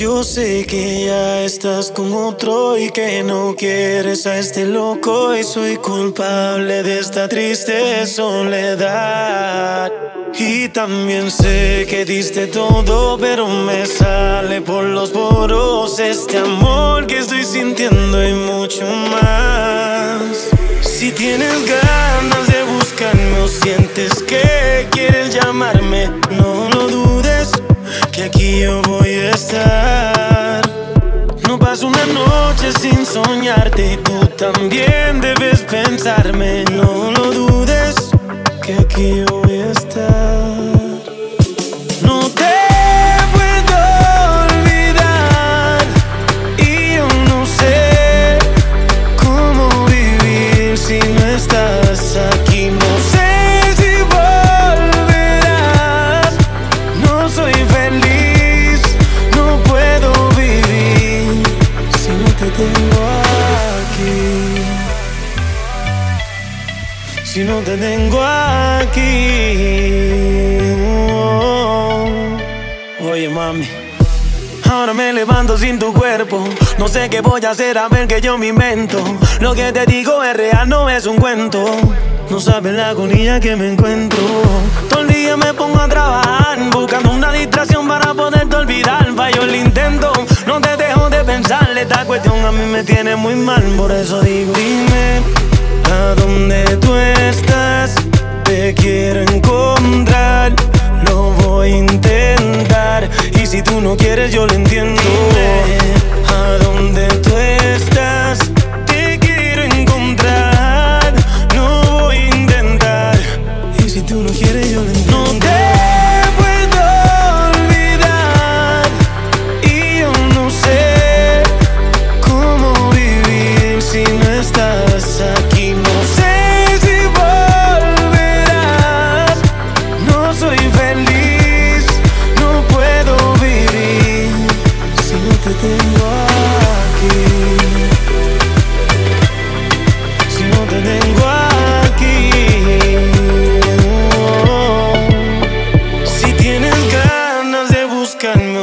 Yo sé que ya estás con otro y que no quieres a este loco y soy culpable de esta triste soledad. Y también sé que diste todo, pero me sale por los poros este amor que estoy sintiendo y mucho más. Si tienes ganas de buscarme o sientes Paso una noche sin soñarte y tú también debes pensarme, no lo dudes, que aquí voy a estar. No te puedo olvidar y yo no sé cómo vivir si no estás. Si no te tengo aquí. Oye, mami. Ahora me levanto sin tu cuerpo. No sé qué voy a hacer a ver que yo me invento. Lo que te digo es real, no es un cuento. No sabes la agonía que me encuentro. Todo el día me pongo a trabajar, buscando una distracción para poderte olvidar. Fallo el intento, no te dejo de pensar. Esta cuestión a mí me tiene muy mal, por eso digo: Dime a dónde tú estás. Te quiero encontrar, lo voy a intentar. Y si tú no quieres, yo lo entiendo.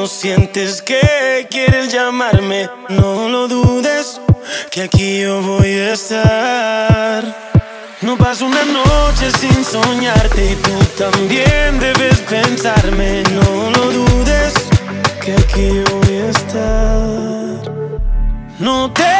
Sientes que quieres llamarme, no lo dudes, que aquí yo voy a estar. No paso una noche sin soñarte y tú también debes pensarme, no lo dudes, que aquí yo voy a estar. No te